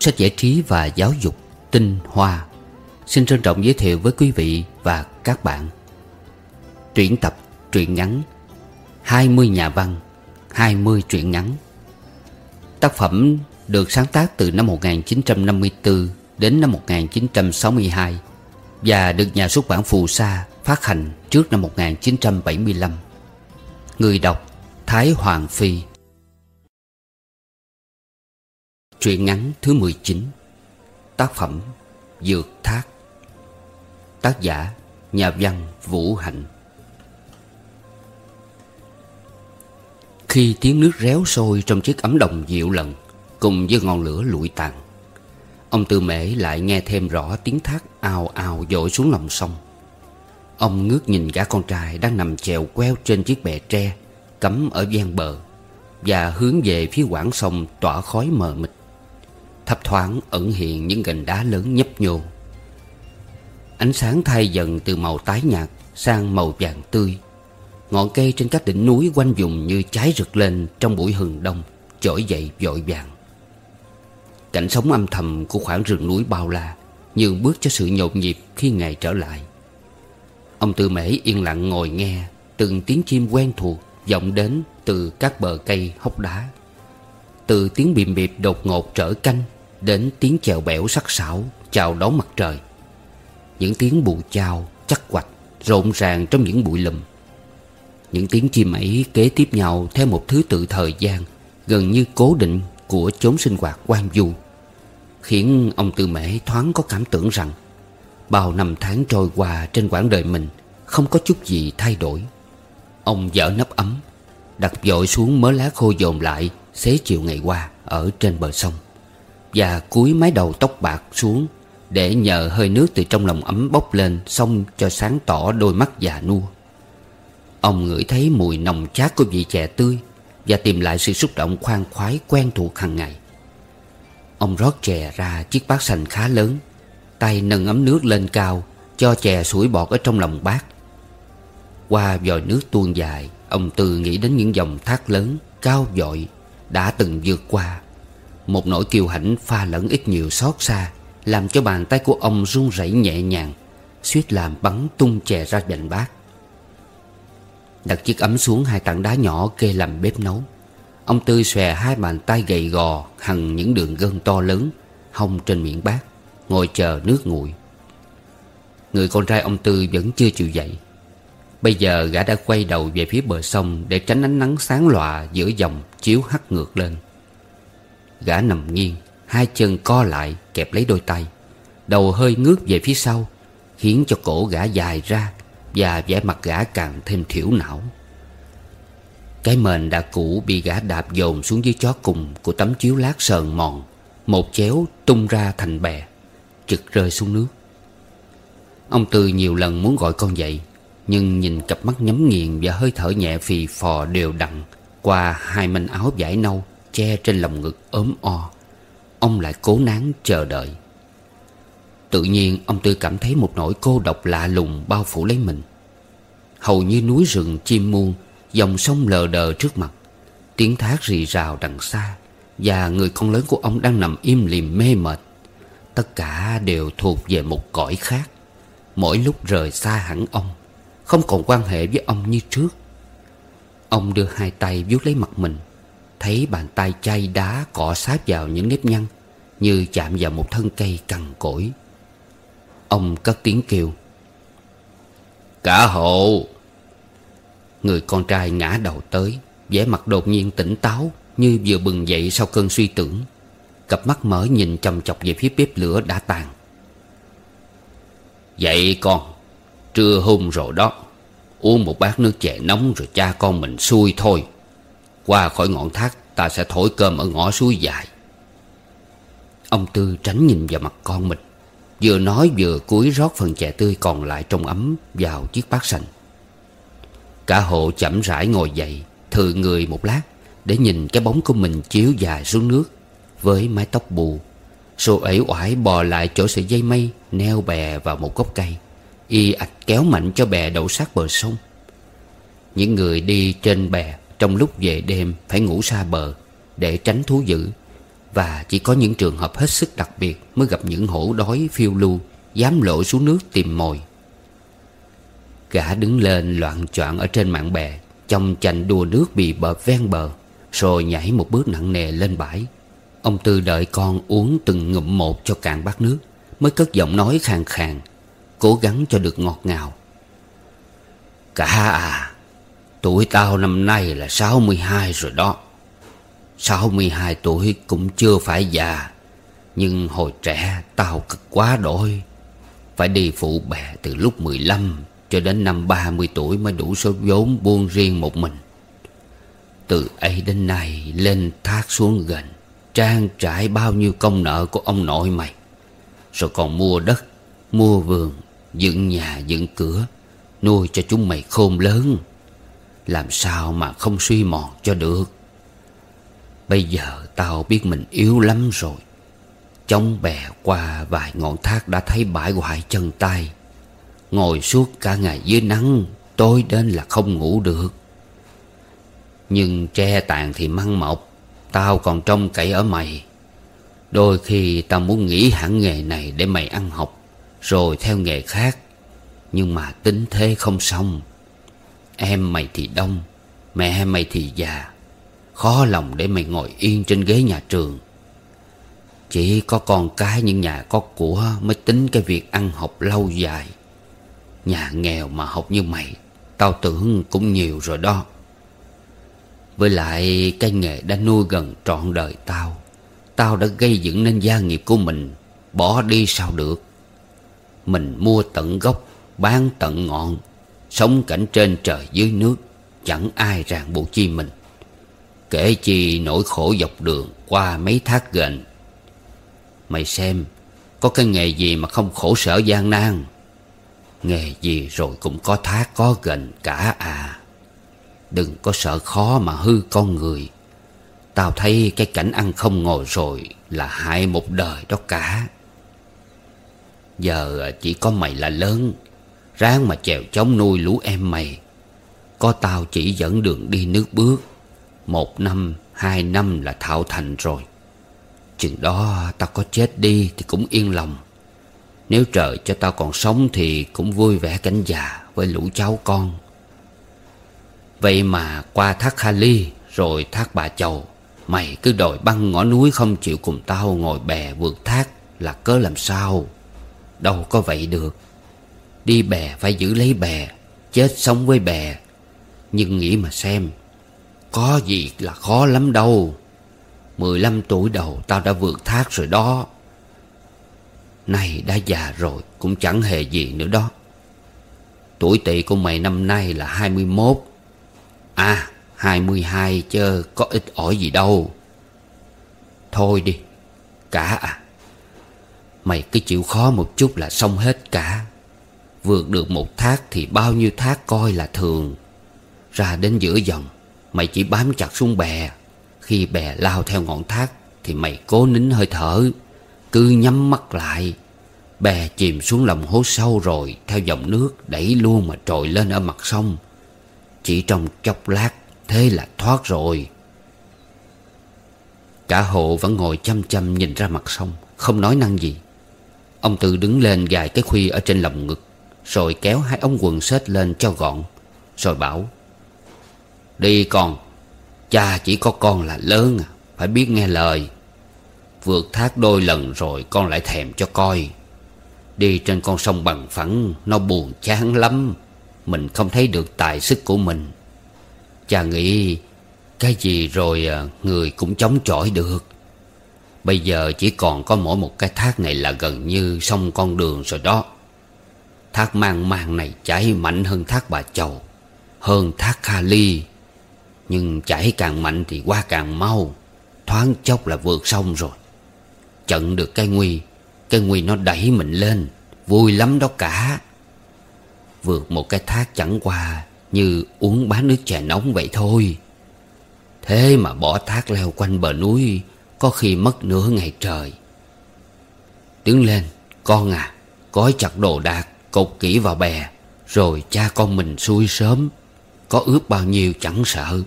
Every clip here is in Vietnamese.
Sách giải trí và giáo dục Tinh Hoa. Xin trân trọng giới thiệu với quý vị và các bạn. Truyện tập, truyện ngắn 20 nhà văn 20 truyện ngắn. Tác phẩm được sáng tác từ năm 1954 đến năm 1962 Và được nhà xuất bản Phù Sa phát hành trước năm 1975 Người đọc Thái Hoàng Phi. Truyện ngắn thứ 19 Tác phẩm Dược Thác. Tác giả Nhà văn Vũ Hạnh. Khi tiếng nước réo sôi trong chiếc ấm đồng dịu lần Cùng với ngọn lửa lụi tàn, Ông Tư Mễ lại nghe thêm rõ tiếng thác ao ao dội xuống lòng sông. Ông ngước nhìn gã con trai đang nằm chèo queo trên chiếc bè tre, Cắm ở gian bờ, Và hướng về phía quảng sông tỏa khói mờ mịt. Thấp thoáng ẩn hiện những gành đá lớn nhấp nhô. Ánh sáng thay dần từ màu tái nhạt sang màu vàng tươi. Ngọn cây trên các đỉnh núi quanh vùng như cháy rực lên trong buổi hừng đông, Trỗi dậy vội vàng. Cảnh sống âm thầm của khoảng rừng núi bao la Như bước cho sự nhộn nhịp khi ngày trở lại. Ông Tư Mễ yên lặng ngồi nghe Từng tiếng chim quen thuộc vọng đến từ các bờ cây hốc đá. Từ tiếng bìm bịp đột ngột trở canh Đến tiếng chèo bẻo sắc sảo chào đón mặt trời. Những tiếng bù chao chắc quạch rộn ràng trong những bụi lùm. Những tiếng chim ấy kế tiếp nhau theo một thứ tự thời gian Gần như cố định của chốn sinh hoạt quan du Khiến ông Tư Mễ thoáng có cảm tưởng rằng Bao năm tháng trôi qua trên quãng đời mình, Không có chút gì thay đổi. Ông dở nắp ấm, Đặt dội xuống mớ lá khô dồn lại Xế chiều ngày qua Ở trên bờ sông, Và cúi mái đầu tóc bạc xuống Để nhờ hơi nước từ trong lòng ấm bốc lên Xong cho sáng tỏ đôi mắt già nua. Ông ngửi thấy mùi nồng chát của vị chè tươi Và tìm lại sự xúc động khoan khoái quen thuộc hàng ngày. Ông rót chè ra chiếc bát xanh khá lớn Tay nâng ấm nước lên cao, Cho chè sủi bọt ở trong lòng bát Qua vòi nước tuôn dài, Ông Tư nghĩ đến những dòng thác lớn, Cao dội Đã từng vượt qua. Một nỗi kiêu hãnh pha lẫn ít nhiều xót xa, Làm cho bàn tay của ông run rẩy nhẹ nhàng, suýt làm bắn tung chè ra dành bát. Đặt chiếc ấm xuống hai tảng đá nhỏ kê làm bếp nấu. Ông Tư xòe hai bàn tay gầy gò hằng những đường gân to lớn Hông trên miệng bát Ngồi chờ nước nguội. Người con trai ông Tư vẫn chưa chịu dậy. Bây giờ gã đã quay đầu về phía bờ sông Để tránh ánh nắng sáng lòa giữa dòng chiếu hắt ngược lên. Gã nằm nghiêng, Hai chân co lại, kẹp lấy đôi tay. Đầu hơi ngước về phía sau, Khiến cho cổ gã dài ra Và vẻ mặt gã càng thêm thiểu não. Cái mền đã cũ bị gã đạp dồn xuống dưới chó cùng Của tấm chiếu lát sờn mòn, Một chéo tung ra thành bè. Trực rơi xuống nước. Ông Tư nhiều lần muốn gọi con dậy, Nhưng nhìn cặp mắt nhắm nghiền Và hơi thở nhẹ phì phò đều đặn Qua hai manh áo vải nâu Che trên lồng ngực ốm o. Ông lại cố nán chờ đợi. Tự nhiên, ông Tư cảm thấy một nỗi cô độc lạ lùng bao phủ lấy mình. Hầu như núi rừng chim muôn Dòng sông lờ đờ trước mặt, Tiếng thác rì rào đằng xa Và người con lớn của ông đang nằm im lìm mê mệt. Tất cả đều thuộc về một cõi khác. Mỗi lúc rời xa hẳn ông, Không còn quan hệ với ông như trước. Ông đưa hai tay vuốt lấy mặt mình, Thấy bàn tay chay đá cọ sát vào những nếp nhăn, Như chạm vào một thân cây cằn cỗi. Ông cất tiếng kêu, Cả hộ! Người con trai ngã đầu tới, vẻ mặt đột nhiên tỉnh táo, Như vừa bừng dậy sau cơn suy tưởng. Cặp mắt mở nhìn chầm chọc về phía bếp lửa đã tàn. Vậy con, Trưa hôm rồi đó, Uống một bát nước chè nóng rồi cha con mình xuôi thôi. Qua khỏi ngọn thác, Ta sẽ thổi cơm ở ngõ suối dài. Ông Tư tránh nhìn vào mặt con mình, Vừa nói vừa cúi rót phần chè tươi còn lại trong ấm Vào chiếc bát sành. Cả hộ chậm rãi ngồi dậy, Thừ người một lát, Để nhìn cái bóng của mình chiếu dài xuống nước. Với mái tóc bù. Sô ẩy oải bò lại chỗ sợi dây mây, Neo bè vào một gốc cây. Y ạch kéo mạnh cho bè đậu sát bờ sông. Những người đi trên bè Trong lúc về đêm phải ngủ xa bờ Để tránh thú dữ. Và chỉ có những trường hợp hết sức đặc biệt Mới gặp những hổ đói phiêu lưu, Dám lộ xuống nước tìm mồi. Gã đứng lên loạn choạng ở trên mạng bè Trong chành đua nước bị bờ ven bờ, Rồi nhảy một bước nặng nề lên bãi. Ông Tư đợi con uống từng ngụm một cho cạn bát nước, Mới cất giọng nói khàn khàn, Cố gắng cho được ngọt ngào. Cả à Tuổi tao năm nay là 62 rồi đó. 62 tuổi cũng chưa phải già, Nhưng hồi trẻ tao cực quá đổi Phải đi phụ bè từ lúc 15 Cho đến năm 30 tuổi mới đủ số vốn buôn riêng một mình. Từ ấy đến nay, lên thác xuống gần Trang trải bao nhiêu công nợ của ông nội mày. Rồi còn mua đất, Mua vườn, Dựng nhà, dựng cửa, Nuôi cho chúng mày khôn lớn. Làm sao mà không suy mòn cho được? Bây giờ tao biết mình yếu lắm rồi. Chống bè qua vài ngọn thác đã thấy bãi hoại chân tay. Ngồi suốt cả ngày dưới nắng, Tối đến là không ngủ được. Nhưng tre tàn thì măng mọc Tao còn trông cậy ở mày. Đôi khi tao muốn nghỉ hẳn nghề này để mày ăn học, Rồi theo nghề khác. Nhưng mà tính thế không xong. Em mày thì đông, Mẹ mày thì già. Khó lòng để mày ngồi yên trên ghế nhà trường. Chỉ có con cái những nhà có của Mới tính cái việc ăn học lâu dài. Nhà nghèo mà học như mày, Tao tưởng cũng nhiều rồi đó với lại cái nghề đã nuôi gần trọn đời tao Tao đã gây dựng nên gia nghiệp của mình, Bỏ đi sao được? Mình mua tận gốc, Bán tận ngọn, Sống cảnh trên trời dưới nước, Chẳng ai ràng buộc chi mình. Kể chi nỗi khổ dọc đường Qua mấy thác gần. Mày xem, Có cái nghề gì mà không khổ sở gian nan? Nghề gì rồi cũng có thác có gần cả à. Đừng có sợ khó mà hư con người. Tao thấy cái cảnh ăn không ngồi rồi Là hại một đời đó cả. Giờ à, chỉ có mày là lớn Ráng mà chèo chống nuôi lũ em mày. Có tao chỉ dẫn đường đi nước bước. Một năm, hai năm là thạo thành rồi. Chừng đó tao có chết đi thì cũng yên lòng. Nếu trời cho tao còn sống thì cũng vui vẻ cảnh già với lũ cháu con. Vậy mà qua thác Kha Ly Rồi thác Bà Chầu, Mày cứ đòi băng ngõ núi không chịu cùng tao ngồi bè vượt thác Là cớ làm sao? Đâu có vậy được. Đi bè phải giữ lấy bè, Chết sống với bè. Nhưng nghĩ mà xem, Có gì là khó lắm đâu. Mười lăm tuổi đầu tao đã vượt thác rồi đó. Này đã già rồi, Cũng chẳng hề gì nữa đó. Tuổi tỵ của mày năm nay là hai mươi mốt À hai mươi hai có ít ỏi gì đâu. Thôi đi, Cả à. Mày cứ chịu khó một chút là xong hết cả. Vượt được một thác thì bao nhiêu thác coi là thường. Ra đến giữa dòng, Mày chỉ bám chặt xuống bè. Khi bè lao theo ngọn thác Thì mày cố nín hơi thở, Cứ nhắm mắt lại. Bè chìm xuống lòng hố sâu rồi Theo dòng nước đẩy luôn mà trồi lên ở mặt sông chỉ trong chốc lát, Thế là thoát rồi. Cả hộ vẫn ngồi chăm chăm nhìn ra mặt sông, Không nói năng gì. Ông Tư đứng lên gài cái khuy ở trên lòng ngực, Rồi kéo hai ống quần xếp lên cho gọn, Rồi bảo, Đi con, Cha chỉ có con là lớn à Phải biết nghe lời. Vượt thác đôi lần rồi con lại thèm cho coi. Đi trên con sông bằng phẳng, Nó buồn chán lắm mình không thấy được tài sức của mình. Cha nghĩ, Cái gì rồi à, người cũng chống chọi được. Bây giờ chỉ còn có mỗi một cái thác này là gần như xong con đường rồi đó. Thác mang mang này chảy mạnh hơn thác bà chầu, Hơn thác Kha Ly. Nhưng chảy càng mạnh thì qua càng mau, Thoáng chốc là vượt xong rồi. Chận được cái nguy Cái nguy nó đẩy mình lên, Vui lắm đó cả. Vượt một cái thác chẳng qua Như uống bá nước chè nóng vậy thôi. Thế mà bỏ thác leo quanh bờ núi, Có khi mất nửa ngày trời. Đứng lên, Con à Gói chặt đồ đạc, Cột kỹ vào bè, Rồi cha con mình xuôi sớm. Có ướp bao nhiêu chẳng sợ.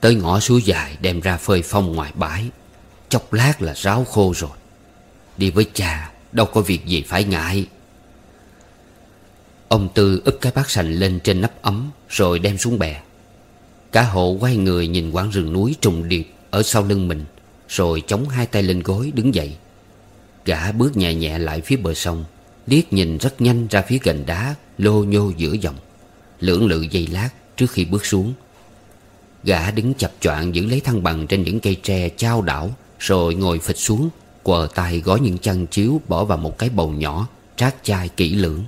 Tới ngõ suối dài đem ra phơi phong ngoài bãi. Chốc lát là ráo khô rồi. Đi với cha, Đâu có việc gì phải ngại. Ông Tư ức cái bát sành lên trên nắp ấm, Rồi đem xuống bè. Cả hộ quay người nhìn quãng rừng núi trùng điệp Ở sau lưng mình, Rồi chống hai tay lên gối đứng dậy. Gã bước nhẹ nhẹ lại phía bờ sông, Liếc nhìn rất nhanh ra phía gần đá Lô nhô giữa dòng, Lưỡng lự giây lát trước khi bước xuống. Gã đứng chập choạng giữ lấy thăng bằng trên những cây tre trao đảo, Rồi ngồi phịch xuống, Quờ tay gói những chăn chiếu bỏ vào một cái bầu nhỏ Trát chai kỹ lưỡng.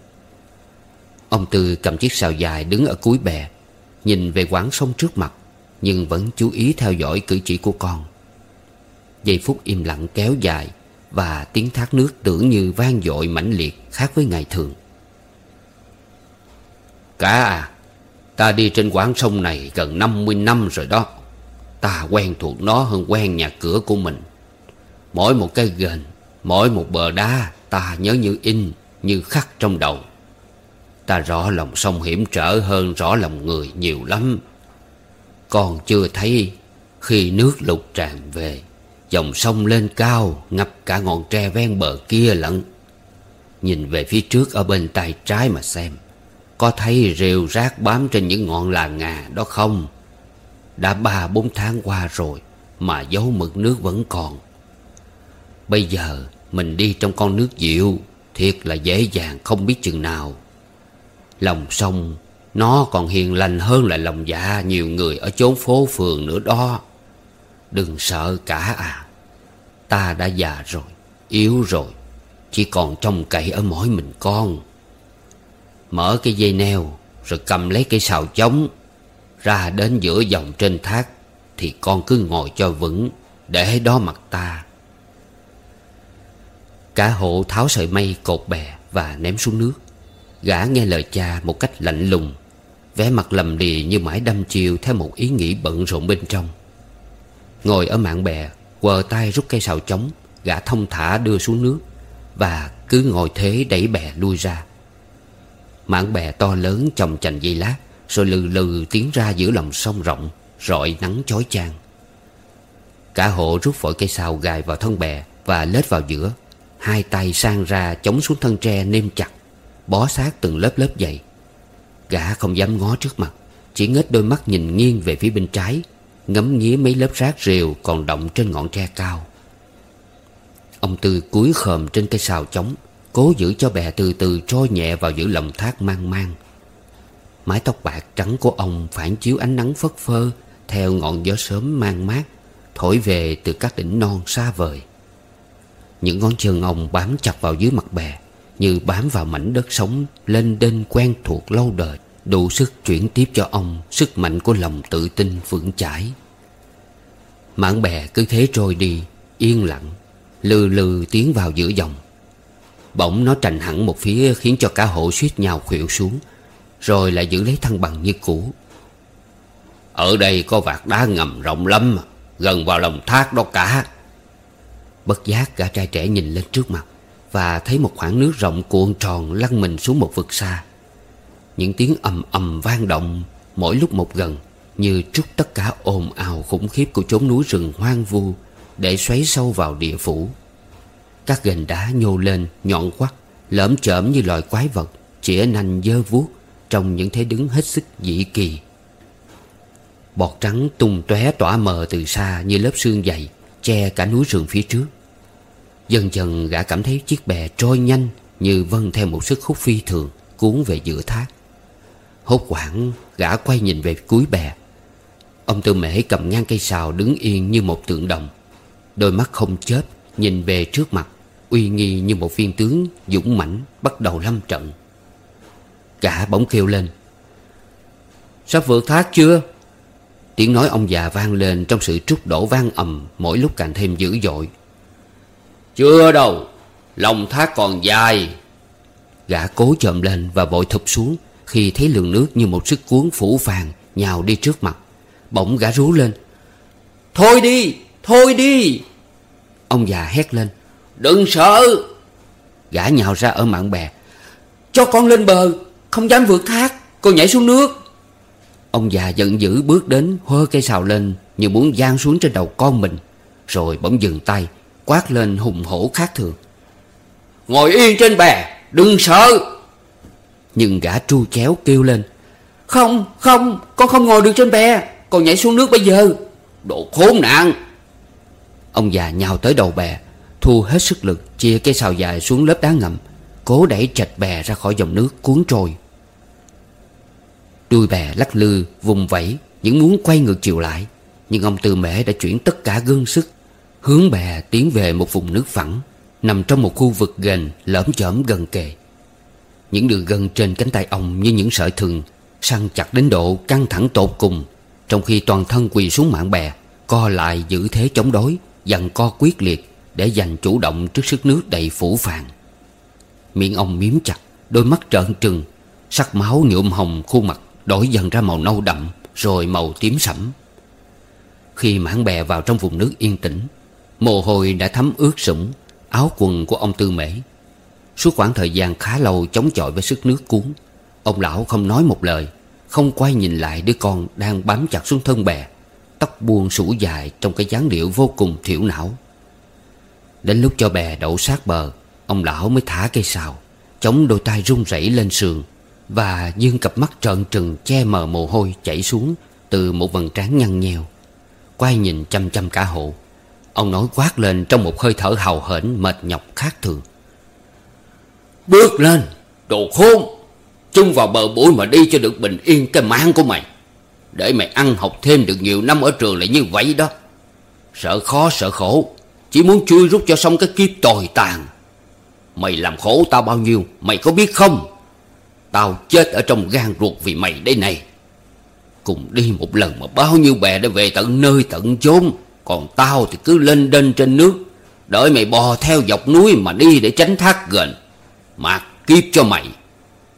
Ông Tư cầm chiếc sào dài đứng ở cuối bè, Nhìn về quãng sông trước mặt, Nhưng vẫn chú ý theo dõi cử chỉ của con. Giây phút im lặng kéo dài Và tiếng thác nước tưởng như vang dội mãnh liệt Khác với ngày thường. Cả à Ta đi trên quãng sông này gần 50 năm rồi đó. Ta quen thuộc nó hơn quen nhà cửa của mình. Mỗi một cái gền, Mỗi một bờ đá Ta nhớ như in, Như khắc trong đầu. Ta rõ lòng sông hiểm trở hơn rõ lòng người nhiều lắm. Còn chưa thấy, Khi nước lục tràn về, Dòng sông lên cao, Ngập cả ngọn tre ven bờ kia lận. Nhìn về phía trước ở bên tay trái mà xem, Có thấy rêu rác bám trên những ngọn làng ngà đó không? Đã ba, bốn tháng qua rồi Mà dấu mực nước vẫn còn. Bây giờ mình đi trong con nước dịu, Thiệt là dễ dàng không biết chừng nào. Lòng sông, Nó còn hiền lành hơn là lòng dạ Nhiều người ở chốn phố phường nữa đó. Đừng sợ cả à Ta đã già rồi, Yếu rồi, Chỉ còn trông cậy ở mỗi mình con. Mở cái dây neo, Rồi cầm lấy cái xào chống, Ra đến giữa dòng trên thác, Thì con cứ ngồi cho vững, Để đó mặt ta. Cả hộ tháo sợi mây cột bè Và ném xuống nước. Gã nghe lời cha một cách lạnh lùng, vẻ mặt lầm lì như mãi đâm chiều Theo một ý nghĩ bận rộn bên trong. Ngồi ở mạng bè, Quờ tay rút cây sào chống, Gã thông thả đưa xuống nước Và cứ ngồi thế đẩy bè lui ra. Mạng bè to lớn chồng chành dây lát, Rồi lừ lừ tiến ra giữa lòng sông rộng, Rọi nắng chói chang. Cả hộ rút vội cây sào gài vào thân bè Và lết vào giữa, Hai tay sang ra chống xuống thân tre nêm chặt. Bó sát từng lớp lớp dày Gã không dám ngó trước mặt, Chỉ ngết đôi mắt nhìn nghiêng về phía bên trái, Ngắm nghía mấy lớp rác rìu Còn động trên ngọn tre cao. Ông Tư cúi khòm trên cây sào chống Cố giữ cho bè từ từ trôi nhẹ vào giữa lòng thác mang mang. Mái tóc bạc trắng của ông phản chiếu ánh nắng phất phơ Theo ngọn gió sớm mang mát, Thổi về từ các đỉnh non xa vời. Những ngón chân ông bám chặt vào dưới mặt bè như bám vào mảnh đất sống Lên đên quen thuộc lâu đời, Đủ sức chuyển tiếp cho ông, Sức mạnh của lòng tự tin vững chãi. Mảng bè cứ thế trôi đi, Yên lặng, Lừ lừ tiến vào giữa dòng. Bỗng nó trành hẳn một phía Khiến cho cả hộ suýt nhào khuỵu xuống, Rồi lại giữ lấy thăng bằng như cũ. Ở đây có vạt đá ngầm rộng lắm, Gần vào lòng thác đó cả. Bất giác gã trai trẻ nhìn lên trước mặt và thấy một khoảng nước rộng cuộn tròn lăn mình xuống một vực xa. Những tiếng ầm ầm vang động Mỗi lúc một gần, Như trút tất cả ồn ào khủng khiếp Của chốn núi rừng hoang vu Để xoáy sâu vào địa phủ. Các gành đá nhô lên, nhọn quắt Lởm chởm như loài quái vật, Chĩa nanh dơ vuốt Trong những thế đứng hết sức dị kỳ. Bọt trắng tung tóe tỏa mờ từ xa Như lớp xương dày Che cả núi rừng phía trước. Dần dần gã cảm thấy chiếc bè trôi nhanh Như vân theo một sức hút phi thường, Cuốn về giữa thác. Hốt quảng gã quay nhìn về cuối bè. Ông tư mễ cầm ngang cây sào đứng yên như một tượng đồng. Đôi mắt không chớp, Nhìn về trước mặt, Uy nghi như một viên tướng dũng mãnh Bắt đầu lâm trận. Gã bỗng kêu lên, Sắp vượt thác chưa? Tiếng nói ông già vang lên Trong sự trút đổ vang ầm, Mỗi lúc càng thêm dữ dội chưa đâu Lòng thác còn dài. Gã cố chồm lên và vội thụp xuống Khi thấy lượng nước như một sức cuốn phủ phàng Nhào đi trước mặt. Bỗng gã rú lên. Thôi đi, thôi đi! Ông già hét lên. Đừng sợ! Gã nhào ra ở mạng bè. Cho con lên bờ Không dám vượt thác Con nhảy xuống nước. Ông già giận dữ bước đến Hơ cây sào lên Như muốn giang xuống trên đầu con mình Rồi bỗng dừng tay Quát lên hùng hổ khác thường. Ngồi yên trên bè, Đừng sợ. Nhưng gã tru chéo kêu lên. Không không, Con không ngồi được trên bè, Con nhảy xuống nước bây giờ. Đồ khốn nạn. Ông già nhào tới đầu bè, Thu hết sức lực, Chia cây xào dài xuống lớp đá ngầm, Cố đẩy chạch bè ra khỏi dòng nước cuốn trôi. Đuôi bè lắc lư, vùng vẫy, Những muốn quay ngược chiều lại, Nhưng ông Tư Mễ đã chuyển tất cả gương sức Hướng bè tiến về một vùng nước phẳng, Nằm trong một khu vực gần lởm chởm gần kề. Những đường gân trên cánh tay ông như những sợi thừng, Săn chặt đến độ căng thẳng tột cùng, Trong khi toàn thân quỳ xuống mạng bè, Co lại giữ thế chống đối Dằn co quyết liệt Để giành chủ động trước sức nước đầy phủ phàng. Miệng ông miếm chặt, Đôi mắt trợn trừng, Sắc máu nhuộm hồng khuôn mặt Đổi dần ra màu nâu đậm, Rồi màu tím sẫm. Khi mãn bè vào trong vùng nước yên tĩnh Mồ hôi đã thấm ướt sũng, Áo quần của ông Tư Mễ. Suốt khoảng thời gian khá lâu chống chọi với sức nước cuốn, Ông lão không nói một lời, Không quay nhìn lại đứa con đang bám chặt xuống thân bè, Tóc buông sủ dài trong cái dáng điệu vô cùng thiểu não. Đến lúc cho bè đậu sát bờ, Ông lão mới thả cây xào, Chống đôi tay run rẩy lên sườn Và dương cặp mắt trợn trừng che mờ mồ hôi chảy xuống Từ một vầng trán nhăn nheo, Quay nhìn chăm chăm cả hộ. Ông nói quát lên trong một hơi thở hào hển, mệt nhọc khác thường. Bước lên, Đồ khôn, Chung vào bờ bụi mà đi cho được bình yên cái mạng của mày. Để mày ăn học thêm được nhiều năm ở trường lại như vậy đó. Sợ khó, sợ khổ, Chỉ muốn chui rút cho xong cái kiếp tồi tàn. Mày làm khổ tao bao nhiêu, Mày có biết không? Tao chết ở trong gan ruột vì mày đây này. Cùng đi một lần mà bao nhiêu bè đã về tận nơi tận chốn. Còn tao thì cứ lên đên trên nước, Đợi mày bò theo dọc núi mà đi để tránh thác gần. Mà kiếp cho mày,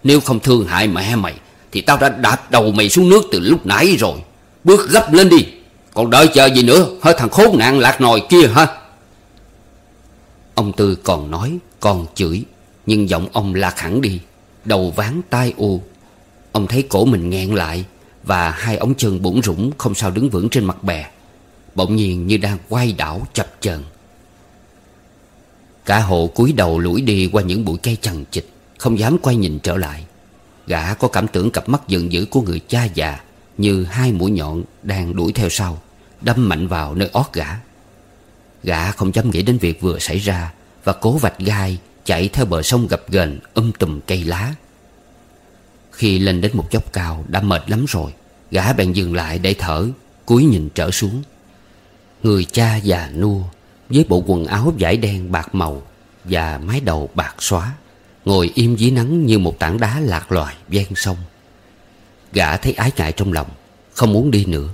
Nếu không thương hại mẹ mày Thì tao đã đạp đầu mày xuống nước từ lúc nãy rồi. Bước gấp lên đi, Còn đợi chờ gì nữa? Hơi thằng khốn nạn lạc nồi kia ha Ông Tư còn nói, Còn chửi, Nhưng giọng ông lạc hẳn đi, Đầu ván tai u. Ông thấy cổ mình nghẹn lại Và hai ống chân bủng rủng Không sao đứng vững trên mặt bè. Bỗng nhiên như đang quay đảo chập chờn. Cả hộ cúi đầu lủi đi qua những bụi cây chằng chịt, Không dám quay nhìn trở lại. Gã có cảm tưởng cặp mắt giận dữ của người cha già Như hai mũi nhọn đang đuổi theo sau, Đâm mạnh vào nơi ót gã. Gã không dám nghĩ đến việc vừa xảy ra Và cố vạch gai Chạy theo bờ sông gập ghềnh um tùm cây lá. Khi lên đến một dốc cao Đã mệt lắm rồi, Gã bèn dừng lại để thở, cúi nhìn trở xuống. Người cha già nua, Với bộ quần áo vải đen bạc màu Và mái đầu bạc xóa, Ngồi im dưới nắng như một tảng đá lạc loài ven sông. Gã thấy ái ngại trong lòng, Không muốn đi nữa.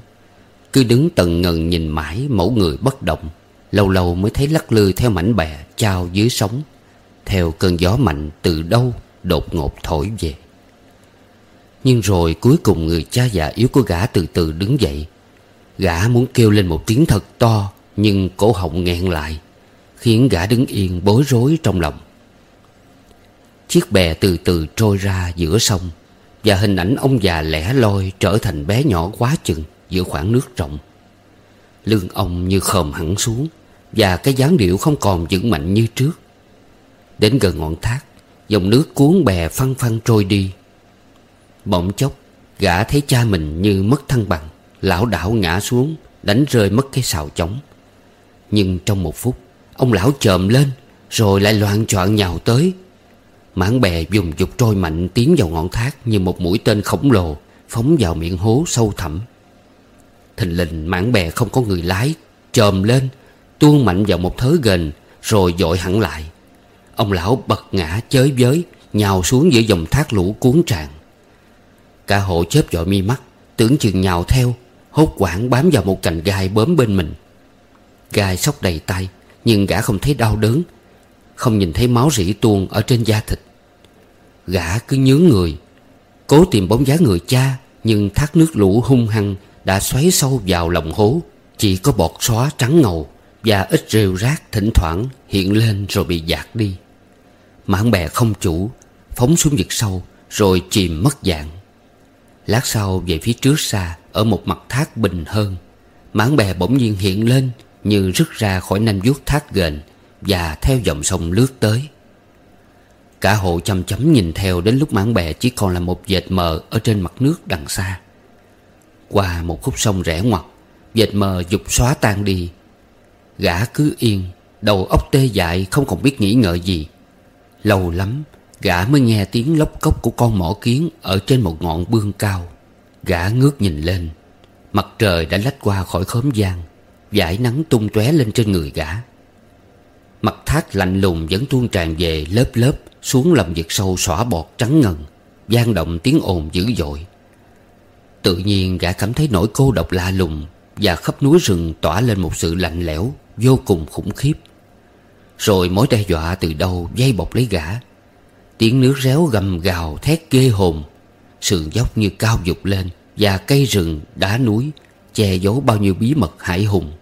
Cứ đứng tần ngần nhìn mãi mẫu người bất động, Lâu lâu mới thấy lắc lư theo mảnh bè trao dưới sóng, Theo cơn gió mạnh từ đâu đột ngột thổi về. Nhưng rồi cuối cùng người cha già yếu của gã từ từ đứng dậy Gã muốn kêu lên một tiếng thật to, Nhưng cổ họng nghẹn lại, Khiến gã đứng yên bối rối trong lòng. Chiếc bè từ từ trôi ra giữa sông, Và hình ảnh ông già lẻ loi trở thành bé nhỏ quá chừng giữa khoảng nước rộng. Lưng ông như khòm hẳn xuống, Và cái dáng điệu không còn vững mạnh như trước. Đến gần ngọn thác, Dòng nước cuốn bè phăng phăng trôi đi. Bỗng chốc, Gã thấy cha mình như mất thăng bằng. Lão đảo ngã xuống, Đánh rơi mất cái xào chống Nhưng trong một phút, Ông lão chồm lên, Rồi lại loạn choạng nhào tới. Mảng bè dùng dục trôi mạnh tiến vào ngọn thác Như một mũi tên khổng lồ, Phóng vào miệng hố sâu thẳm. Thình lình, mảng bè không có người lái, Chồm lên, Tuôn mạnh vào một thớ gần Rồi dội hẳn lại. Ông lão bật ngã chới với, Nhào xuống giữa dòng thác lũ cuốn tràn. Cả hộ chớp dội mi mắt, Tưởng chừng nhào theo Hốt quảng bám vào một cành gai bớm bên mình. Gai sóc đầy tay, Nhưng gã không thấy đau đớn, Không nhìn thấy máu rỉ tuôn ở trên da thịt. Gã cứ nhướng người, Cố tìm bóng dáng người cha, Nhưng thác nước lũ hung hăng Đã xoáy sâu vào lòng hố. Chỉ có bọt xóa trắng ngầu Và ít rêu rác thỉnh thoảng hiện lên rồi bị dạt đi. Mảng bè không chủ, Phóng xuống vực sâu Rồi chìm mất dạng. Lát sau về phía trước xa ở một mặt thác bình hơn. Mảng bè bỗng nhiên hiện lên Như rứt ra khỏi nanh vuốt thác ghềnh Và theo dòng sông lướt tới. Cả hộ chăm chấm nhìn theo Đến lúc mảng bè chỉ còn là một vệt mờ Ở trên mặt nước đằng xa. Qua một khúc sông rẽ ngoặt Vệt mờ dục xóa tan đi. Gã cứ yên, Đầu óc tê dại, không còn biết nghĩ ngợi gì. Lâu lắm, Gã mới nghe tiếng lóc cốc của con mỏ kiến Ở trên một ngọn bương cao. Gã ngước nhìn lên. Mặt trời đã lách qua khỏi khóm giang Dải nắng tung tóe lên trên người gã. Mặt thác lạnh lùng vẫn tuôn tràn về lớp lớp, Xuống lòng vực sâu xỏa bọt trắng ngần gian động tiếng ồn dữ dội. Tự nhiên gã cảm thấy nỗi cô độc lạ lùng Và khắp núi rừng tỏa lên một sự lạnh lẽo, Vô cùng khủng khiếp. Rồi mối đe dọa từ đâu dây bọc lấy gã. Tiếng nước réo gầm gào thét ghê hồn Sườn dốc như cao dục lên Và cây rừng, đá núi Che giấu bao nhiêu bí mật hải hùng.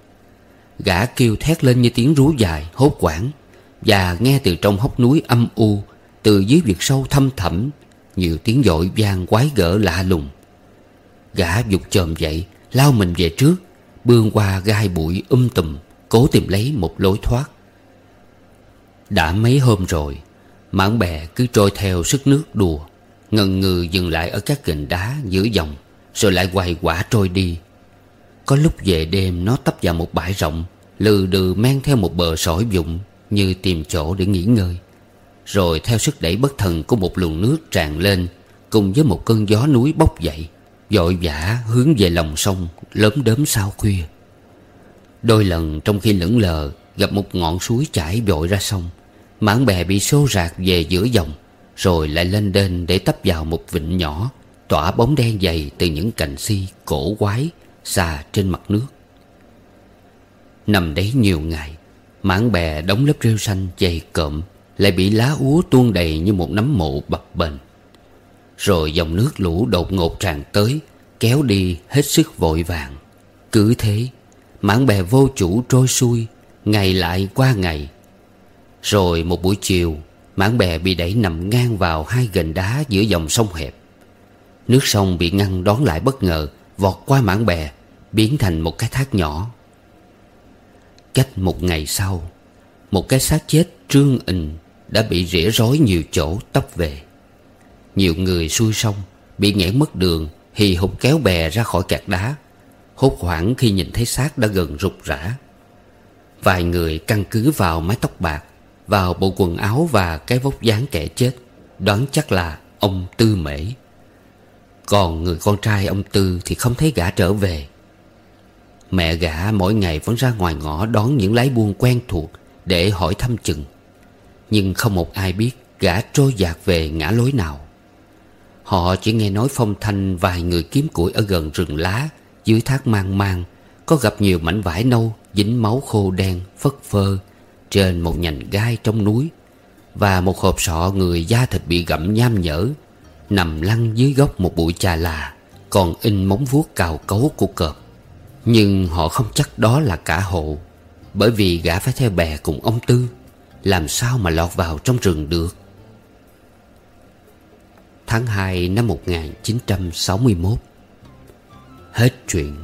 Gã kêu thét lên như tiếng rú dài hốt quảng Và nghe từ trong hốc núi âm u Từ dưới vực sâu thâm thẳm Nhiều tiếng dội vang quái gở lạ lùng. Gã dục chồm dậy Lao mình về trước Bươn qua gai bụi um tùm Cố tìm lấy một lối thoát. Đã mấy hôm rồi Mảng bè cứ trôi theo sức nước đùa. Ngần ngừ dừng lại ở các gành đá giữa dòng, Rồi lại quay quả trôi đi. Có lúc về đêm nó tấp vào một bãi rộng, Lừ đừ men theo một bờ sỏi vụng Như tìm chỗ để nghỉ ngơi. Rồi theo sức đẩy bất thần của một luồng nước tràn lên, Cùng với một cơn gió núi bốc dậy Dội vã hướng về lòng sông Lớn đớm sao khuya. Đôi lần trong khi lững lờ, Gặp một ngọn suối chảy vội ra sông, Mảng bè bị xô rạc về giữa dòng. Rồi lại lên đên để tấp vào một vịnh nhỏ, Tỏa bóng đen dày từ những cành si cổ quái Xà trên mặt nước. Nằm đấy nhiều ngày, Mảng bè đóng lớp rêu xanh dày cộm Lại bị lá úa tuôn đầy như một nấm mộ bập bềnh. Rồi dòng nước lũ đột ngột tràn tới, Kéo đi hết sức vội vàng. Cứ thế, Mảng bè vô chủ trôi xuôi, Ngày lại qua ngày. Rồi một buổi chiều Mảng bè bị đẩy nằm ngang vào hai gành đá giữa dòng sông hẹp. Nước sông bị ngăn đón lại bất ngờ, Vọt qua mảng bè, Biến thành một cái thác nhỏ. Cách một ngày sau, Một cái xác chết trương ình Đã bị rỉa rối nhiều chỗ tấp về. Nhiều người xuôi sông, Bị nghẽn mất đường, Hì hục kéo bè ra khỏi cạc đá, Hốt hoảng khi nhìn thấy xác đã gần rụt rã. Vài người căn cứ vào mái tóc bạc vào bộ quần áo và cái vóc dáng kẻ chết. Đoán chắc là ông Tư Mễ. Còn người con trai ông Tư thì không thấy gã trở về. Mẹ gã mỗi ngày vẫn ra ngoài ngõ đón những lái buôn quen thuộc Để hỏi thăm chừng. Nhưng không một ai biết gã trôi dạt về ngã lối nào. Họ chỉ nghe nói phong thanh vài người kiếm củi ở gần rừng lá, Dưới thác mang mang, Có gặp nhiều mảnh vải nâu, Dính máu khô đen, phất phơ trên một nhành gai trong núi Và một hộp sọ người da thịt bị gặm nham nhở Nằm lăn dưới gốc một bụi trà là Còn in móng vuốt cào cấu của cọp. Nhưng họ không chắc đó là cả hộ, Bởi vì gã phải theo bè cùng ông Tư, Làm sao mà lọt vào trong rừng được. Tháng 2 năm 1961 Hết chuyện.